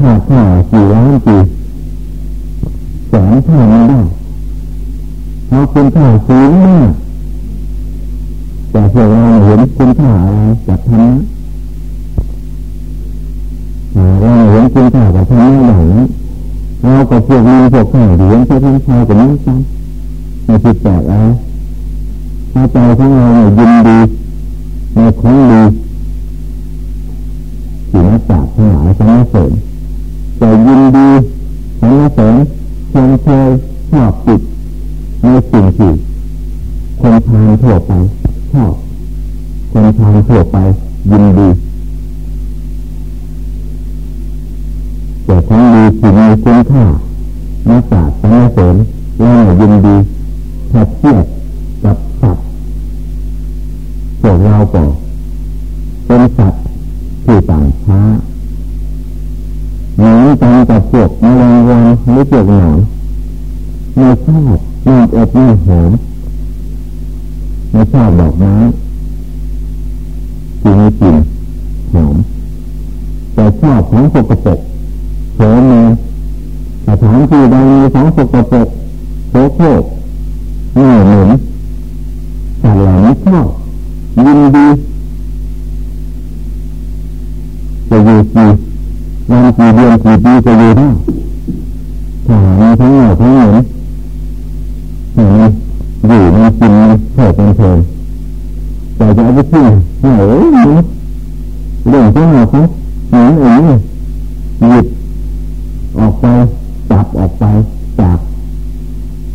ค่าค่ากี่ล้านกี่แสนเท่านั้นได้เพราคุณค่าสูงมากแต่พวกเราเห็นคุณค่าอะไรจากธรรมะเราเห็นคุณค่าจากธรรมะอย่างนั้นเราก็พวกมีพวกข้าเหรียญพวกข้าชากับนี้กันไม่ผิดแปลกอะไรถ้าใจของเรายินดีในของดีสิ่งจากทั้งหลายสรรเสริญ เราก็เป็นสัตว์ที่ต่างช้าหมือนกันกับพวกแมลงวันหรือพวกหนอนไม่ชอบไม่อบไม่หอมไม่ชอบดอกไม้ที่มีกลิ่นหอมแต่ชอบของสกปรกโสมสถานที่ใดมีของสกปรกโสโครกเหนื่อยเหม็นแต่เหล่านี้ชอบ ยินดีจะอยู่กี่วันกี่เดือนกี่ปีจะอยู่ได้ถ้ามีทั้งหนื่อยทั้งหม็นอยู่มันกินมันเถิดมันเพลินแต่จะเอาไปทิ้งเหนื่อยเรื่องที่เราเขาหนีเองหยิบออกไปจับออกไปจาก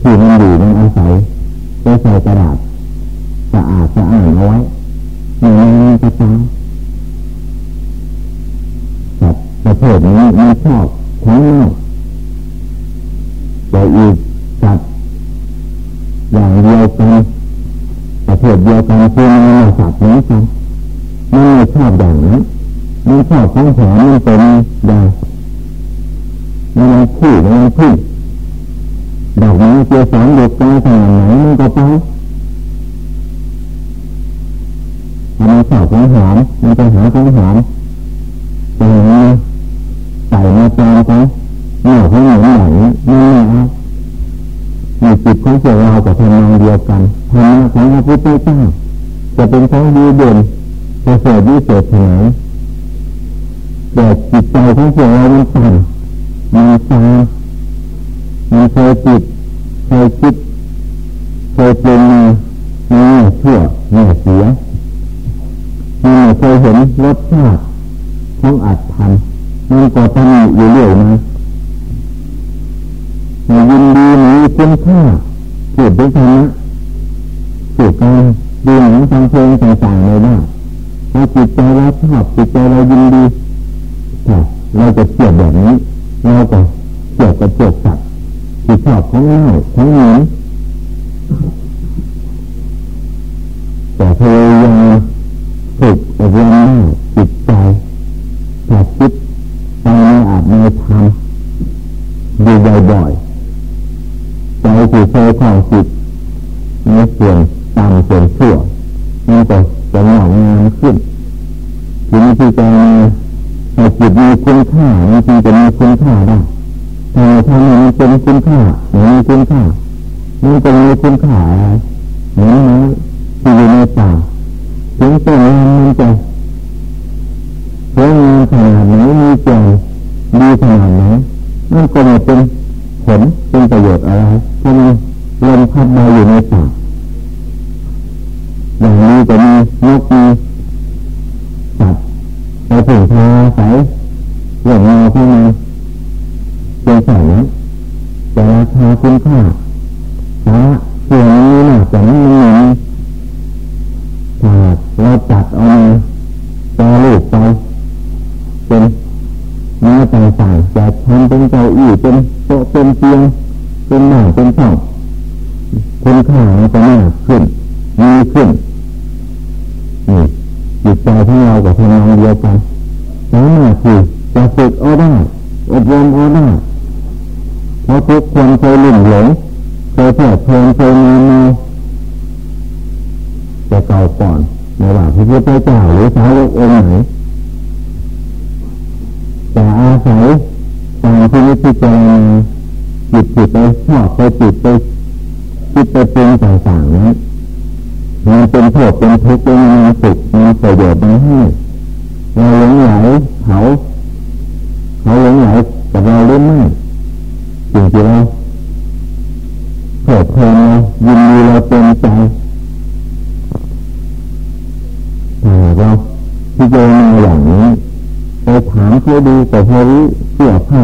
ที่มันอยู่มันอาศัยไปใส่กระดาษ มันชอบของแถมมันเป็นอย่างมันขี้มันขี้ดอกไม้เจียวสองด็กกาขนาดไหนมันก็ไปมันชอบของหอมมันจะหาของหอมแต่มันใส่มาจองเขาเหนี่ยวเขาเหมือนอย่างนี้ไม่เอามีจิตของเรากับทำนองเดียวกันธรรมะของพระพุทธเจ้าจะเป็นของดีเด่นจะเสดวิเศษไห นแต่จิตใจของพวกเรามันต่ำมันตามันเคยจิตเคยคิดเคยเป็นมาเมื่ชั่วเมื่เสียมันเคยเห็นรสชาติของอัดทำมันก็ทำอยู่เรื่อยมาในยินดีมีคุณค่าเกิดด้วยธรรมะเกิดการดูหนังฟังเพลงต่างๆเลยว่าเราจิตใจเราชอบจิตใจเรายินดี เราจะเกี่ยวแบบนี้เราก็เกี่ยวกับพวกสัตว์ที่ชอบของเล่าของหนีแต่พยายามฝึกอบรมจิตใจถ้าคิดไปในอาจในธรรมดูบ่อยๆใจที่เคยของจิตในส่วนตามส่วนชั่วมันจะจะหน่องงามขึ้นทีนี้ที่จะ จิตมีคุณค่ามันจึงจะมีคุณค่าได้ถ้าทำให้มันเป็นคุณค่ามีคุณค่ามันจะมีคุณค่าอะไรเหมือนไม้ที่อยู่ในป่าถึงต้นมันจะสวยงามขนาดไหนมีแก่ดีขนาดไหนมันก็ไม่เป็นผลเป็นประโยชน์อะไรเพราะมันลมพัดมาอยู่ในป่าอย่างนี้จะมีนกมี ราคาคุณค่าสาระส่ยวนนี้น่าจะไม่มีถ้าเราจัดเอามาแปรรูปไปเป็นเนื้อต่างๆจะทำเป็นเก้าอี้เป็นโต๊ะเป็นเตียงเป็นหน้าเป็นช่องคุณค่ามันจะมากขึ้นมีขึ้นนี่จิตใจของเรากับทำงานเดียวกันสามารถที่จะฝึกเอาได้อบรมเอาได้ เพราะทุกคนเคยลุ่มหลงเคยเพลิดเพลินเคยมีมาจะเก่าก่อนไม่ว่าพระพุทธเจ้าหรือสาวกองค์ไหนแต่อาศัยที่นี้ที่จะจิตจิตไปชอบไปจิตไปจิตไปเป็นต่างๆนั้นมันเป็นโทษเป็นทุกข์เป็นมันสุขมันประโยชน์มันให้เราหลงไหลเขาเขาหลงไหลกับเราหรือไม่ สียเราเกิดเพลินยินดีเราเต็มใจถ้าเราพิจารณาอย่างนี้ไปถามเขาดูแต่พอรู้เสื้อผ้า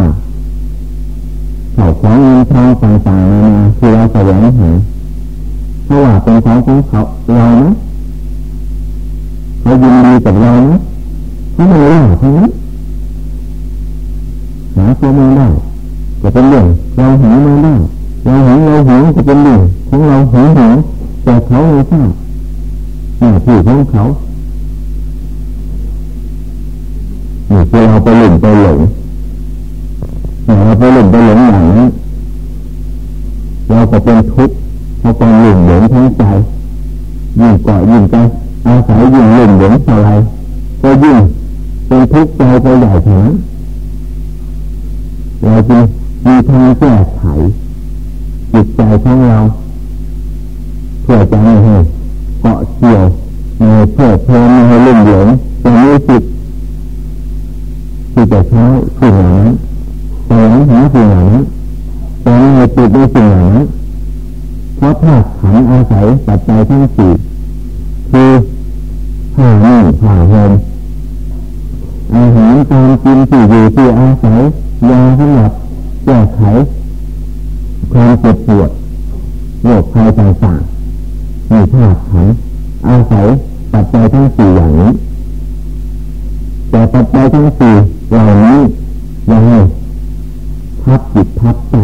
เขาของเงินทองต่างๆนานาที่เราแสวงหาเพราะว่าเป็นของของเขาเรานะเขายินดีกับเรานะเขาไม่ว่าเท่านั้นหาตัวมาได้ จะเป็นเรื่องเราหามาได้เราหงเราหงจะเป็นเรื่องของเราหงหงแต่เขาไม่ทราบหน้าที่ของเขานี่คือเราไปหลงไปหลงเราไปหลงไปหลงอย่างนั้นเราก็เป็นทุกข์เพราะความหลงหลงทั้งใจยิ่งเกาะยิ่งใจอาศัยยิ่งหลงหลงเท่าไรก็ยิ่งเป็นทุกข์ใจไปใหญ่ถึงเราจึง มีทางแก้ไขจิตใจของเราเพื่อจะไม่ให้เกาะเกี่ยวในเพื่อเพลินไม่ให้ลุ่มหลงจะมีจิตที่จะใช้สิ่งเหล่านั้นแต่หลังหาสิ่งเหล่านั้นแต่ไม่ให้จิตด้สิ่งเหล่านั้นเพราะธาตุขันอาศัยปัจจัยทั้งสี่คือผ้านุ่งผ้าห่มอาหารการกินที่อยู่ที่อาศัยยาสำหรับ ก้ไขความเจ็บปวดโรคภัยต่างๆมีธาตุขันอาศัยปัจจัยทั้งสี่อย่างนี้แต่ปัจจัยทั้งสี่เหล่านี้ยังให้ทับจิตทับใจ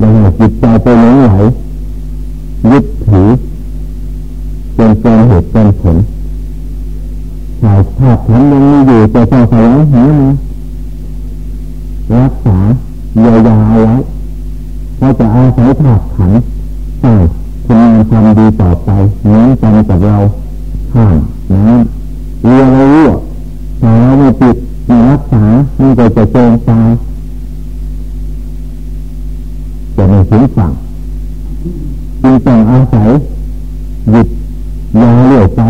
ยังให้จิตใจไปหลงไหลยึดถือเป็นเกินเหตุเป็นผลชายภาพขันยังมีอยู่จะต้องแสวงหามา ยียวยาไว้เราจะอาศัยธาตุขันสร้างคุณงามความดีต่อไปเหมือนกันกับเราข้ามน้ำเรือเรารั่วถ้าเราไม่ปิดไม่รักษามันก็จะจมตายจะไม่ถึงฝั่งจึงต้องอาศัยหยุดยาเลื่อยไป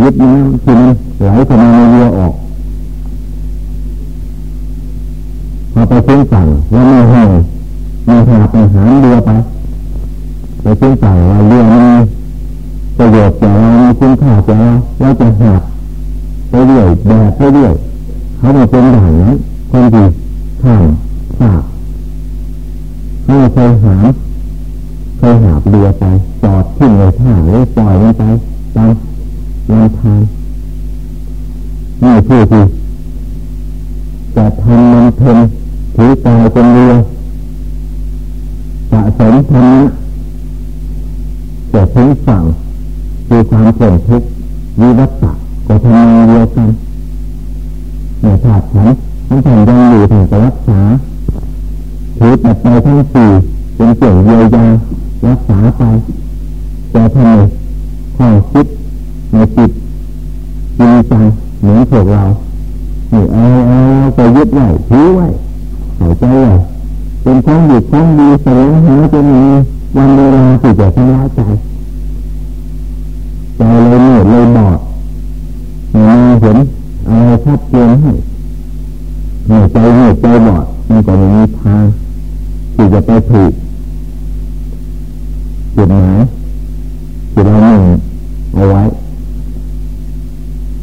ยึดน้ำที่มันไหลเข้ามาในเรือออกพอ ไปถึงฝั่งแล้วไม่ให้มีหาไปหาเรือไปไปถึงฝั่งเราเรือมีประโยชน์แก่เรามีคุณค่าแก่เราเราจะหาไปเรื่อยแบกไปเรื่อยเขาไม่เป็นด่านนั้นคนดีข้ามฝากเขาเคยหาเคยหาเรือไปจอดทิ้งในท่าหรือปล่อยมันไปตามลำธารนี่คือที่จะทำมันเพ็น ถือกายเป็นเรือสะสมธรรมะจะถึงฝั่งคือความเปลี่ยนทุกข์วิวัตตะก็ทำงานเดียวกันในธาตุขันทั้งแผ่นยังอยู่ถึงจะรักษาถือปัจจัยทั้งสี่เป็นเกี่ยวเยียวยารักษาไปแต่ทำไมความคิดในจิตจริงจังเหมือนพวกเรานี่เอาเอาไปยึดไว้ถือไว้ หายใจไว้เป็นของดีของดีแสดงหาจะมีวันเวลาที่จะทำร้ายใจใจเลยเหนื่อยเลยบอดไม่เห็นอะไรชัดเจนให้เหนื่อใจเหนื่อยใจบอดมันก็ไม่มีทางที่จะไปถูกจุดหมายที่เราหนึ่งเอาไว้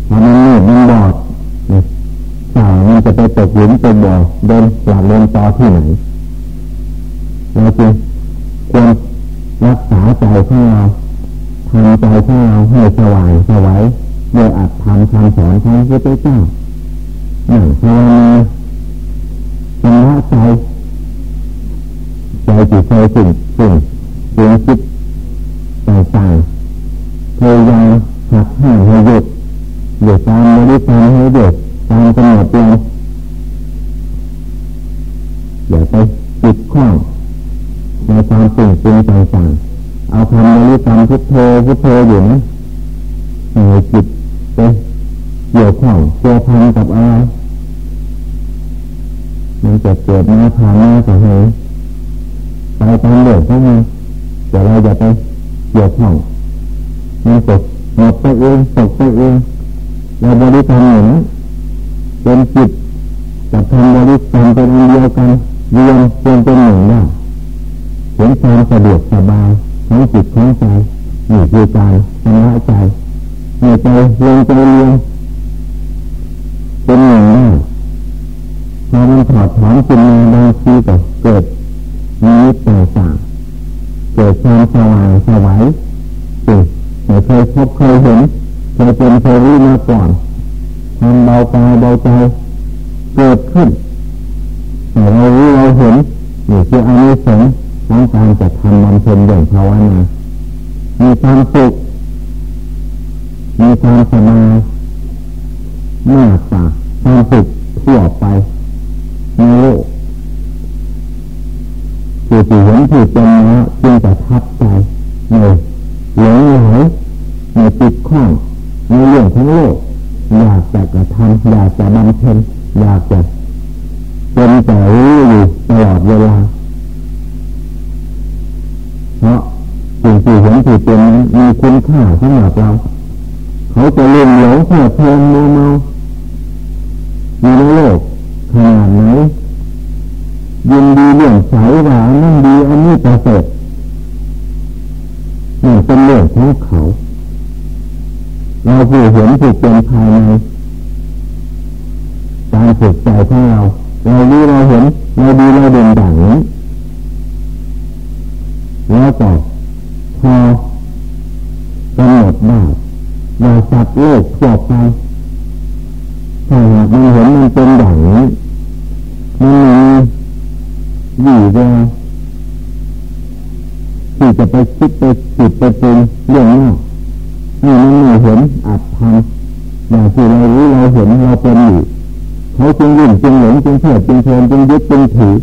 ถ้ามันมืดมันบอดสาวมัน จะไปตกหลุมตกบ่อเดินหลับเดินต่อที่ไหนเราจึงควรรักษาใจของเราทำใจของเราให้สว่างสวัยโดยอัดทำคำสอนของพระเจ้าหนึ่งภาวนาชำระใจใจจิตใจสิ่งสิ่งสิ่งคิดต่างๆพยายามหักห้าให้หยุดหยุดตามบริการให้หยุดตามกำหนดเรา อย่าไปจิตข้องในความสิ่งสิ่งต่างๆเอาคำบริกรรมพุทโธพุทโธอยู่นะให้จิตไปเกี่ยวข้องเกี่ยวพันกับอะไรมันจะเกิดมาผ่านมาก็เหยไปตามเรื่องของมันแต่เราจะไปเกี่ยวข้องมันตกหมดไปเองตกไปเองเราบริกรรมเหมือนเป็นจิตกับทำบริกรรมเป็นอันเดียวกัน รวมเป็นเป็นหนึ่งได้เห็นความสะดวกสบายของจิตของใจนี่คือการชำระใจในใจลงใจเรียนเป็นหนึ่งได้พอมันถอดถอนขึ้นมาบางทีก็เกิดมีนิต่างๆเกิดความสว่างสวัยสิ่งไม่เคยพบเคยเห็นเคยเป็นเคยรู้มาก่อนทำเบากายเบาใจเกิดขึ้น แต่เรารู้เราเห็นนี่คืออานิสงส์ของการจะทำมันเป็นอย่างภาวนามีความสุขมีความสบายมากกว่าความสุขทั่วไปในโลกผู้ที่เห็นผู้เป็นแล้วจึงจะทับใจในหลงไหลในติดข้องในเรื่องของโลกอยากจะกระทำอยากจะบำเพ็ญอยากจะ เป็นแต่รู้อยู่ตลอดเวลาเพราะสิ่งที่เห็นที่เป็นมีคุณค่าสำหรับเรา เขาจะเลื่อนหลงเพลิดเพลินเมาเมาอยู่ในโลกขนาดไหนยินดีเรื่องใสว่านั่นดีอันนี้ประเสริฐนี่เป็นเรื่องของเขา เราผู้เห็นผู้เป็นภายในการฝึกใจของเรา เราดีเราเห็นเราดีเราเด่นดังนี้แล้วก็พอกำหนดได้ว่าสัตว์โลกทั่วไปถ้าหากมันเห็นมันเป็นอย่างนี้มันมีอยู่แววที่จะไปคิดไปจิตไปเป็นเรื่องนี้นี่มันไม่เห็นอาจทำอย่างที่เรารู้เราเห็นเราเป็นอยู่ เขาจึงยิ่งจึงหลงจึงเชื่อจึงเพลินจึงยึดจึงถือ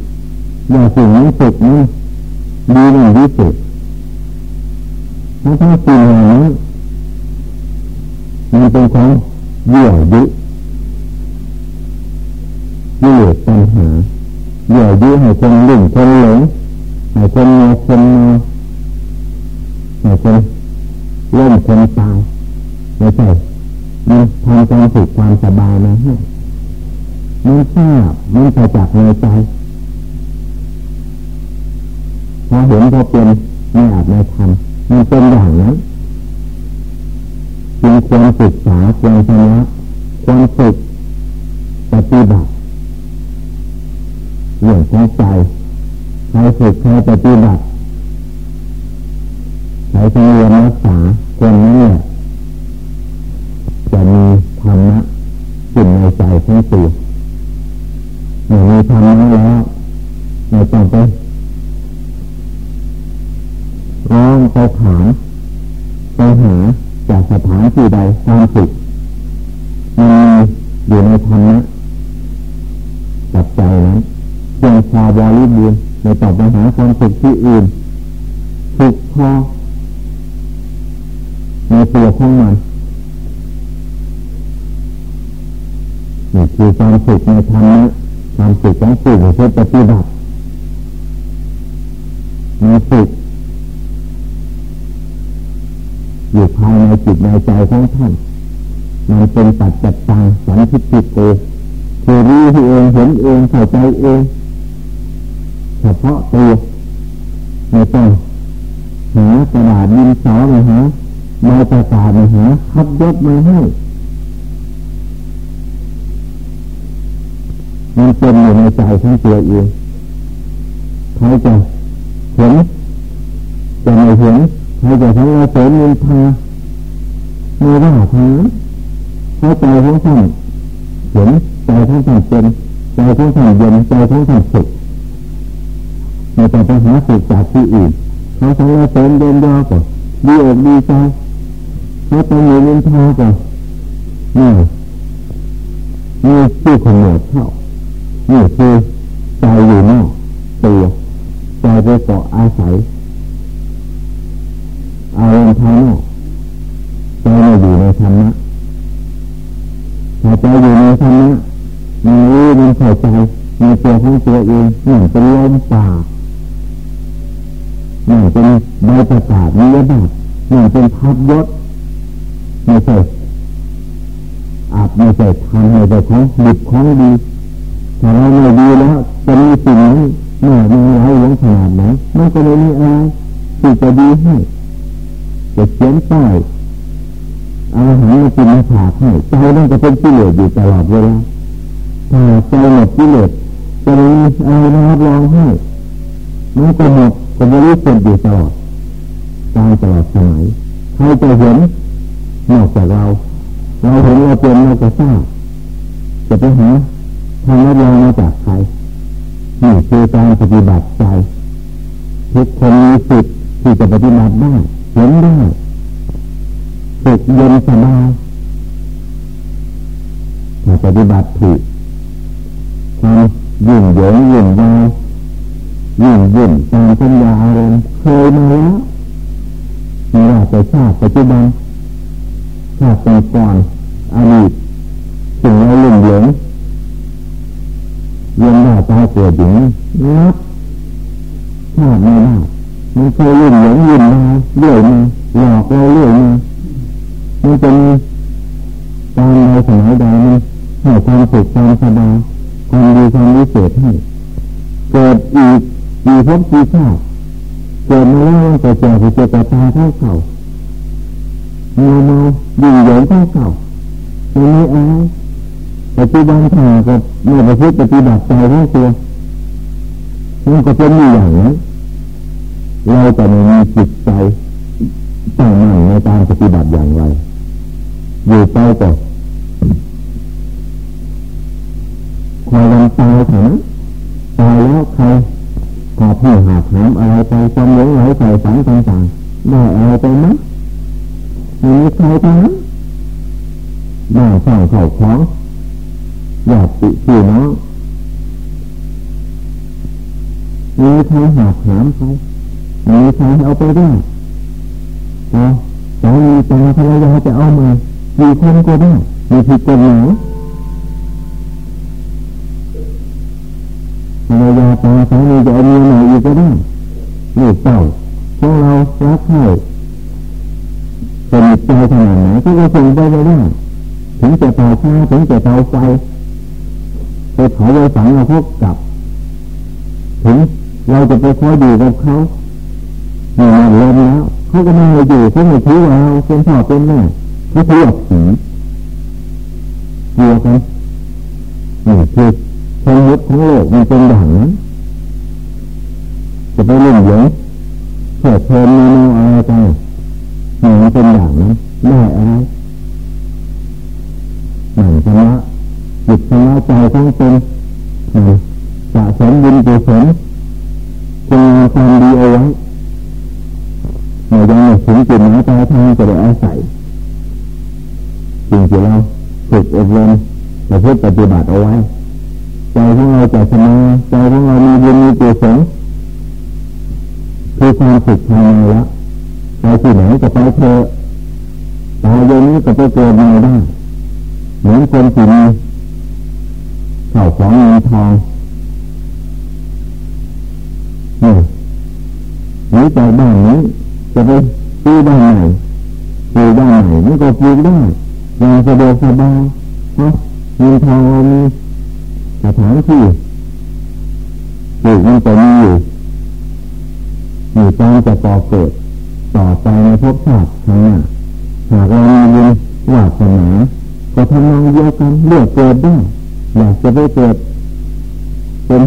อย่าสิ่งนี้นสุดนี้ดีหนึ่งดีสุดทั้งทั้งสิ่งเหล่านี้มันเป็นของเยื่อยึยิ่เลอปัญหาเยื่อยึให้คนหลงคนหลงให้คนเมาคนเมาให้คนล่มคนตายไม่ใช่มันทำความสุขความสบายมาให้ มันทราบมันไปจากในใจพอเห็นพอเป็นไม่อาจไม่ทำมันเป็นอย่างนั้นจึงควรศึกษาควรชนะควรฝึกปฏิบัติเรื่องของใจใครฝึกใครปฏิบัติใครสังเรียนรักษาคนนั้เนี่ยจะมีธรรมะขึ้นในใจทั้งตัว เมื่อมีธรรมะแล้วไม่ต้องไปร้องไปถามไปหาจากสถานที่ใดความสุขมันอยู่ในธรรมะกับใจนั้นเพียงพอบริบูรณ์ในต่อไปหาความสุขที่อื่นสุขพอในตัวของมันนี่คือความสุขในธรรมะ ความสุขของสุขที่ปฏิบัติมีสุขอยู่ภายในจิตในใจของท่านมันเป็นปัจจัตตังสันทิติโกคือรู้เองเห็นเองเข้าใจเองเฉพาะตัวไม่ต้องหากระดาษดินสอมาหามาประกาศมาหาคัดยศมาให้ มันเป็นอยู่ในใจของตัวเองเขาจะเห็นจะไม่เห็นเขาจะทั้งเราเสริมมินทาไม่ว่าทางนั้นเขาใจของท่านเห็นใจของท่านเป็นใจของท่านเย็นใจของท่านสุขไม่ต้องไปหาสุขจากที่อื่นเขาทั้งเราเสริมเดินยาวก่อนดีอกดีใจเขาไปมีมินทาก่อนนี่นี่ชื่อขโมยเข้า นี่คือใจอยู่นอกตัวใจไปเกาะอาศัยอารมณ์ภายนอกใจไม่อยู่ในธรรมะถ้าใจอยู่ในธรรมะมันรู้มันเข้าใจในตัวของตัวเองหนึ่งเป็นลมปากหนึ่งเป็นใบประกาศนิยบัตหนึ่งเป็นพับยศไม่ใช่อาจไม่ใช่ทำไม่ใช่ของดิบของดี ถ้าเราไม่ดีแล้วจะมีสิ่งนี้เมื่อมีหลายหลงขนาดไหนมันก็เลยมีอะไรที่จะดีให้จะเขียนป้ายอาหารมากินมาผากให้ใจนั่นจะเป็นกิเลสอยู่ตลอดเวลาถ้าใจหมดกิเลสจะมีอะไรมารับรองให้มันก็หมดจะบริสุทธิ์อยู่ตลอดตายตลอดสมัยใครจะเห็นนอกจากเรา เราเห็นเราเป็นเราจะทราบจะไปหา ทางรับรองมาจากใครนี่คือการปฏิบัติใจ ทุกคนมีสิทธิ์ที่จะปฏิบัติได้เห็นได้สุขเย็นสบายถ้าปฏิบัติถูกความยิ่งเยิงยิ่งวายยิ่งยิ่งตามปัญญาอารมณ์เคยมาแล้วไม่ว่าจะชาติปัจจุบันชาติก่อนอดีต ยังได้ตายเกิดอยู่นับชาติไม่ได้มันเคยลุ่มหลงยิ่งมาเรื่อยมาหลอกเราเรื่อยมามันจะมีตามในสมัยใดมันให้ความสุขความสบายความดีความวิเศษให้เกิดอีกมีพบมีชาติเกิดมาแล้วก็เจอผู้เจอกับตาเท่าเก่าเมาเมายิ่งหยงเท่าเก่าไม่มีอะไร ปัจจุบันถ้ากับเมื่อประพฤติปฏิบัติใจทั้งตัวมันก็เป็นอย่างนี้นเราจะไม่มีจิตใจตั้งมั่นในการปฏิบัติอย่างไรอยู่ไปก่อนคอยวันตายเถอะตายแล้วใครหอบให้หาถามอะไรไปความหลงไหลใส่ฝันต่างๆได้อะไรไปไหมมีใครทั้งนั้นได้สั่งเข่าของ อยากติพี่น้องมีใครหาถามไปมีใครเอาไปได้อ๋อสามีตาภรรยาจะเอามามีคนก็ได้มีผิดกฎหมายภรรยาตาสามีจะเอาเมียใหม่อีกก็ได้ลูกเต่าพวกเรารักใครเป็นใจขนาดไหนก็จะส่งไปได้ถึงจะเตาช้าถึงจะเตาไฟ ไปเผาไปฝังเราพบกับ ถึงเราจะไปคอยอยู่กับเขาเหนื่อยลมแล้วเขาก็ไม่ให้อยู่เขาไม่ถือว่าเราเป็นพ่อเป็นแม่เขาถือว่าผีกลัวกันนี่คือทั้งหมดทั้งโลกมันเป็นอย่างนั้นจะไปเล่นหลงเกิดเพลินเมนูอะไรไปนี่มันเป็นอย่างนั้นได้อะไร จิตชนะใจทั้งเป็นสะสมบุญกุศลคุณความดีเอาไว้เรายังไม่ถึงจุดหมายปลายทางจะได้อาศัยสิ่งที่เราฝึกอบรมเราเพื่อปฏิบัติเอาไว้ใจของเราจะชนะใจของเรามีบุญมีกุศลคือความฝึกภายในล้วไปที่ไหนก็ไปเถอะตายเย็นนี้ก็ไปเกิดใหม่ได้เหมือนคนที่มี ขวของเงินทองนี่หนีจากบ้านนี้จะไปซื้อบ้านไหนซื้อบ้านไหนมันก็ปลูกได้อย่างสะดวกสบายเพราะเงินทองเรามีสถานที่ปลูกมันจะมีอยู่มีการจะก่อเกิดต่อไปในภพชาติข้างหน้าหากเรามีบุญวาสนาก็ทำงานเดียวกันเลือกเกิดได้ อยากจะไปเกิดเป็น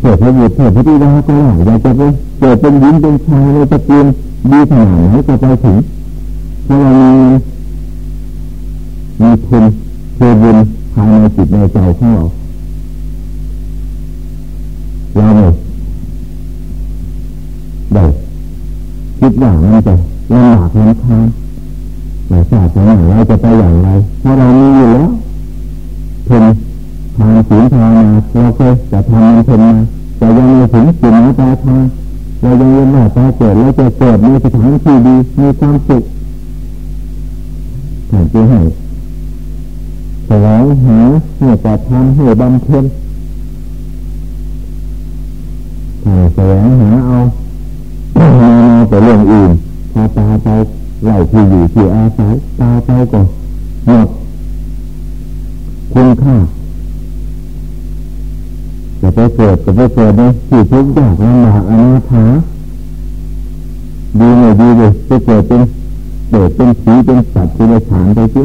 เกิดพระบุตรเกิดพระธิดาก็ได้อยากจะไปเกิดเป็นหญิงเป็นชายในตระกูลดีขนาดไหนจะไปถึงเพราะเรามีมีทุนคือบุญภายในจิตในใจของเราเราเนี่ยได้คิดว่ามันจะลำบากลำคาญแต่ทราบว่าเราจะไปอย่างไรเพราะเรามีอยู่แล้ว ศีลทางมาเราเคยจะทำมันเพ็นมาแต่ยังไม่ถึงจุดหมายปลายทางเรายังยังไม่ตายเกิดเราจะเกิดในสถานที่ดีมีความสุขถ่จะให้แสวงหาให้แต่ทำให้บำเพ็ญถ้าแสวงหาเอามาแต่เรื่องอื่นพอตาไปไหลที่อยู่ที่อาศัยตาไปก็หมดคุณค่า จะไปเกิดจะไปเกิดในที่ทุกข์ยากลำบากอนาถาดีไม่ดีเลยไปเกิดเป็นเกิดเป็นผีเป็นสัตว์ที่ในฐานไปที่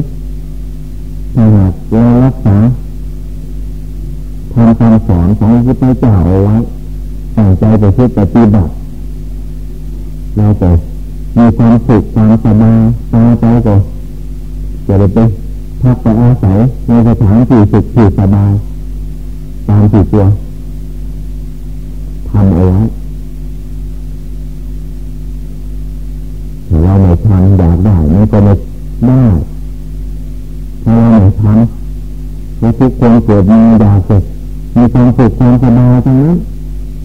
ถ้าหากเรารักษาทำคำสอนของพระพุทธเจ้าเอาไว้ตั้งใจไปเพื่อปฏิบัติเราก็มีความสุขความสบายตาใจก็จะได้ไปพักไปอาศัยในสถานที่สุขที่สบายตามที่ตัว ทำเอาไว้ถ้าเราไม่ทำอยากได้มันก็ไม่ได้ถ้าเราไม่ทำแล้วทุกคนเกิดมีอยากจะมีความสุขความสบายทั้งนั้น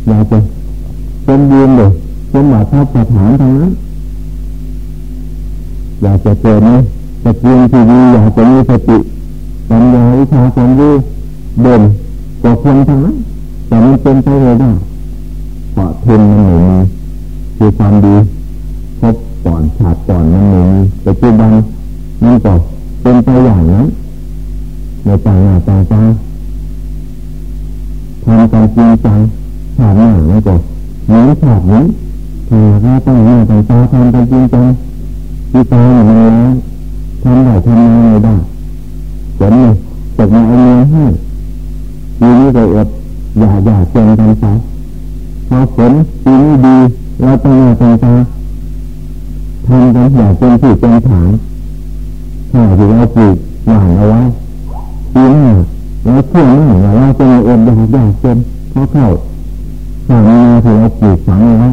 อยากจะเป็นยืนเลยเป็นหลักทัพสถานทั้งนั้นอยากจะเกิดนี้จะกินที่ดีอยากจะมีสติปัญญาวิชาความรู้เด่นกว่าคนทั้งนั้นแต่มันเป็นไปเลยได้ เพราะทุนมันไม่มีคือความดีพบก่อนขาดก่อนมันไม่มีปัจจุบันมันก็เป็นไปอย่างนั้นในต่างหน้าต่างตาทำการจริงจังขาดหน้ามันก็หนีขาดนี้ถ้าเราต้องหน้าต่างตาทำการจริงจังที่ตาเนี่ยมันแล้วทำได้ทำไม่ได้ผลเลยตกมาเอาเงินให้ปีนี้ก็อดอย่าอย่าเจนกันไป พอผลปีนี้ดีเราต้องหน้าต่างตาทำกันอย่างเป็นที่เป็นฐานถ้าที่เราปลูกหวานเอาไว้ปีหน้าเราเชื่อมั่นว่าเราจะมีอดอยากอยากเจนเพราะเข้าข้าวนาที่เราปลูกฝังเอาไว้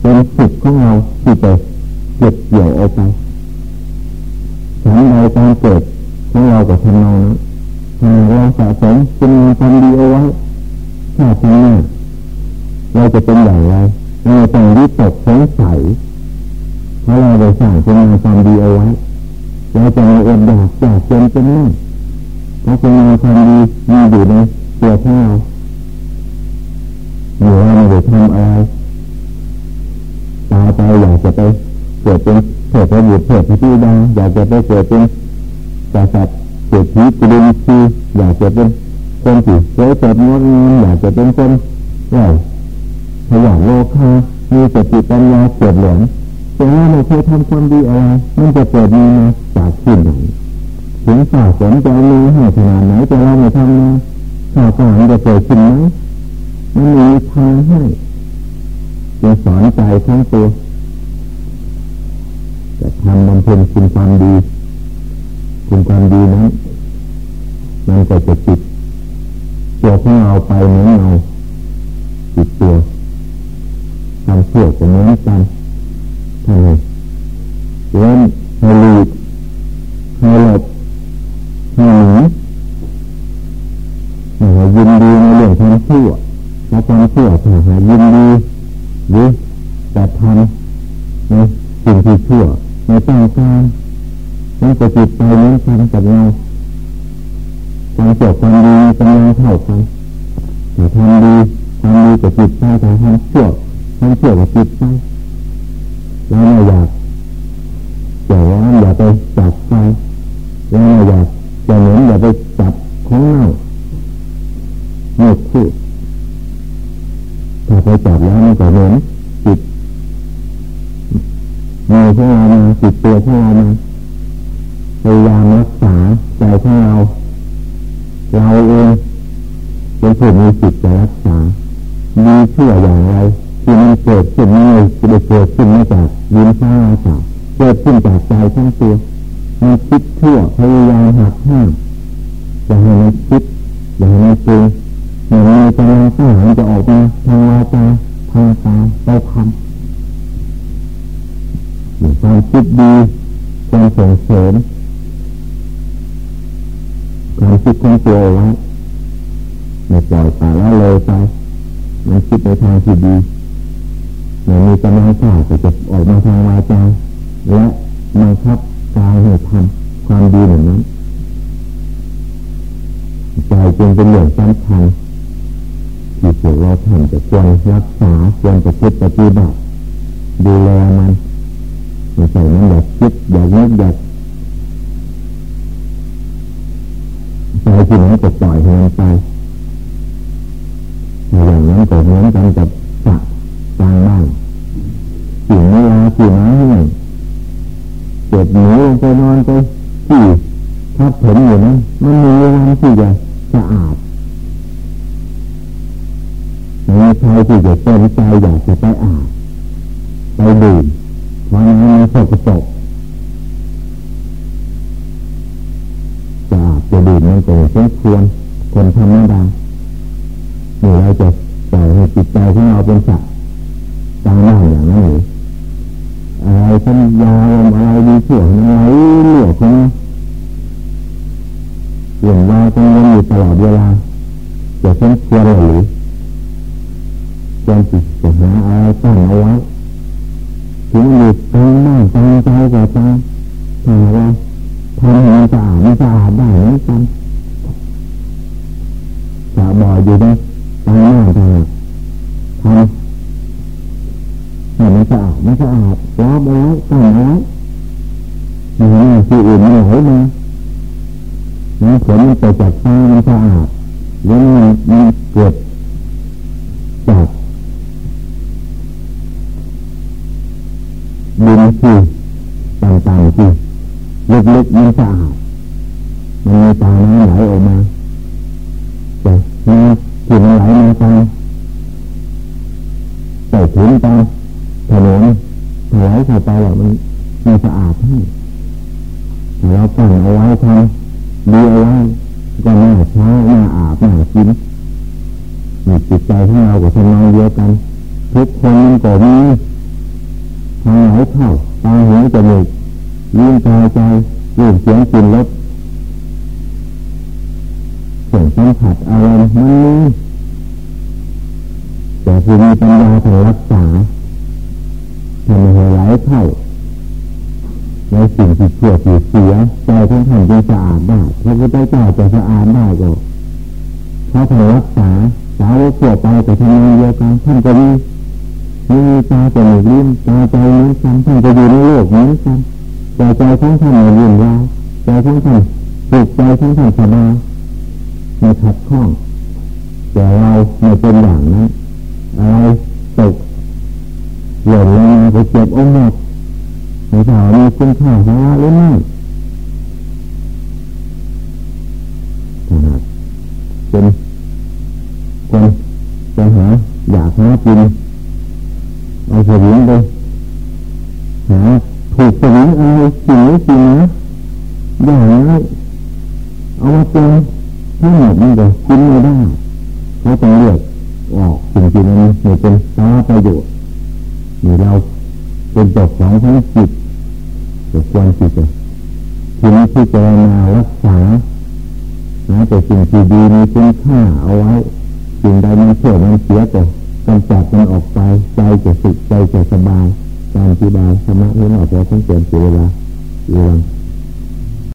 เป็นสิทธิ์ของเราที่จะเก็บเกี่ยวเอาไปฉันใดการเกิดของเรากับทำนองนั้นเราสะสมคุณงามความดีเอาไว้ถ้าทำหน้า เราจะเป็นอย่างไรเราต้องวิตกสงสัยเพราะเราได้สร้างคุณงามความดีเอาไว้เราจะมีอดอยากอยากจนเป็นนั่นเพราะคุณงามความดีมีอยู่ในตัวของเราหรือว่าไม่ได้ทำอะไรตายไปอยากจะไปเกิดเป็นเถิดพระบุตรเถิดพระธิดาอยากจะไปเกิดเป็นกษัตริย์เกิดผีกุลินทีอยากจะเป็นคนที่สวยสดงดงามอยากจะเป็นคนใหญ่ ขยันโลคามีสติปัญญาเกิดหลงแต่ว่าเราเคยทำความดีอะไรมันจะเกิดมีมาจากที่ไหนถึงฝ่าฝนจะมีให้ขนาดไหนแต่เราไม่ทำนะข่าวสารจะเกิดขึ้นไหมมันมีทางให้จะสอนใจทั้งตัวจะทำบำเพ็ญคุณความดีคุณความดีนั้นมันก็จะติดตัวของเราไปเหมือนเราติดตัว เสื่อจะเหมือนกัน ของเรา เราเองเป็นผู้มีจิตจะรักษา มีเชื่ออย่างไรที่มันเกิดขึ้นไม่ได้เกิดขึ้นมาจากยินฟ้าอากาศเกิดขึ้นจากใจทั้งตัวมีคิดเชื่อพยายามหักห้ามจะให้มันคิดอย่าให้มันปรุงเมือนมีกำลังทหารจะออกมาทางวาจาทางตาไปทำความคิดดีความส่งเสริม ความคิดของตัวไว้ไม่ปล่อยปละละเลยไปมันคิดในทางที่ดีไม่มีกำลังกล้าจะจะออกมาทางวาจาและบังคับกายให้ทำความดีเหมือนนั้นใจจึงเป็นเรื่องสำคัญที่พวกเราทำจะควรรักษาควรจะคิดปฏิบัติดูแลมันไม่ใช่มันอยากคิดอยากนึกอยาก ใจที่นั้นจะปล่อยให้มันไปอย่างนั้นก็เหมือนกันกับสระกลางบ้านสิ่เวลาสิ่น้ำนี่เจ็บหนูลงไปนอนไปที่ทับถมอยู่นั้นมันมีวันที่จะสะอาดมีใครที่จะเต็มใจอยากจะไปอาบไปดื่มเพราะนั้นมันสกปรกจะอาบ จะสมควรคนธรรมดาหรือเราจะปล่อยให้จิตใจของเราเป็นสัตว์ตามหน้าอย่างนั้นหรืออะไรสัญญาอะไรดีเสื่อมอะไรเหลือของเรื่องราวกังวลอยู่ตลอดเวลาจะสมควรหรือควรจิตจะหาอะไรตั้งเอาไว้ถึงหยุดตั้งมั่นตั้งใจก็ตามถ้าว่าทำให้มันสะอาดมันสะอาดได้เหมือนกัน จะบ่อยอยู่นะตั้งมั่นทำทำให้มันสะอาดไมันสะอาดล้อมเอาไว้ตั้งเอาไว้ไม่ให้ที่อื่นมันไหลมาน้ำฝนมันไปจากฟ้ามันสะอาดแล้วมันมันเกิดจากดินที่ต่างๆที่ลึกๆมันสะอาดมันมีตาน้ำไหลออกมา แต่น้ำที่มันไหลมาตามใส่ถุงตามถนนไหลเข้าไปแล้วมันมันสะอาดให้เราตั้งเอาไว้ทำดีเอาไว้ก็น่าใช้น่าอาบน่ากินมีจิตใจของเรากับทำนองเดียวกัน ทุกคนมันก็มีทางไหนเข้าตาหูจมูกลิ้นกายใจรูปเสียงกลิ่นรส สียงสัมผัสอารมณ์มันมีแต่ผู้มีปัญญาถึงรักษาทำให้ไหลเข้าในสิ่งที่เชื่อที่เสียใจของท่านจะสะอาดได้พระพุทธเจ้าจะสะอาดได้ก็เพราะท่านรักษาสาวกทั่ยวไปแต่ทำงานเดียวกันท่านก็มีมีตาจมูกลิ้นตาใจเหมือนกันท่านจะอยู่ในโลกเหมือนกันใจใจของท่านไม่ยุ่งยากใจของท่านสุขใจของท่านสบาย ไม่ขัดข้อง แต่เราไม่เป็นอย่างนั้นอะไรตกหล่นลงมาไปเจ็บองค์หนักในสาวมีคุณค่าสาระหรือไม่เป็นคนจะหาอยากหากินเอาสวิงไปหาถูกสวิงเอาสิ่งนี้สิ่งนี้อย่างนี้เอามาเป็น ทั้งหมดมันก็กินไม่ได้เขาต้องเลือกออกสิ่งที่มันไม่เป็นสาระประโยชน์นี่เราเป็นเจ้าของทั้งจิตจะควรจิตทีนี้ที่จะมารักษาหาแต่สิ่งที่ดีมีคุณค่าเอาไว้สิ่งใดมันเสื่อมมันเสียก็กำจัดมันออกไปใจจะสุขใจจะสบายการอธิบายธรรมะนี้ออกไปทั้งเกินเวลาเรื่อง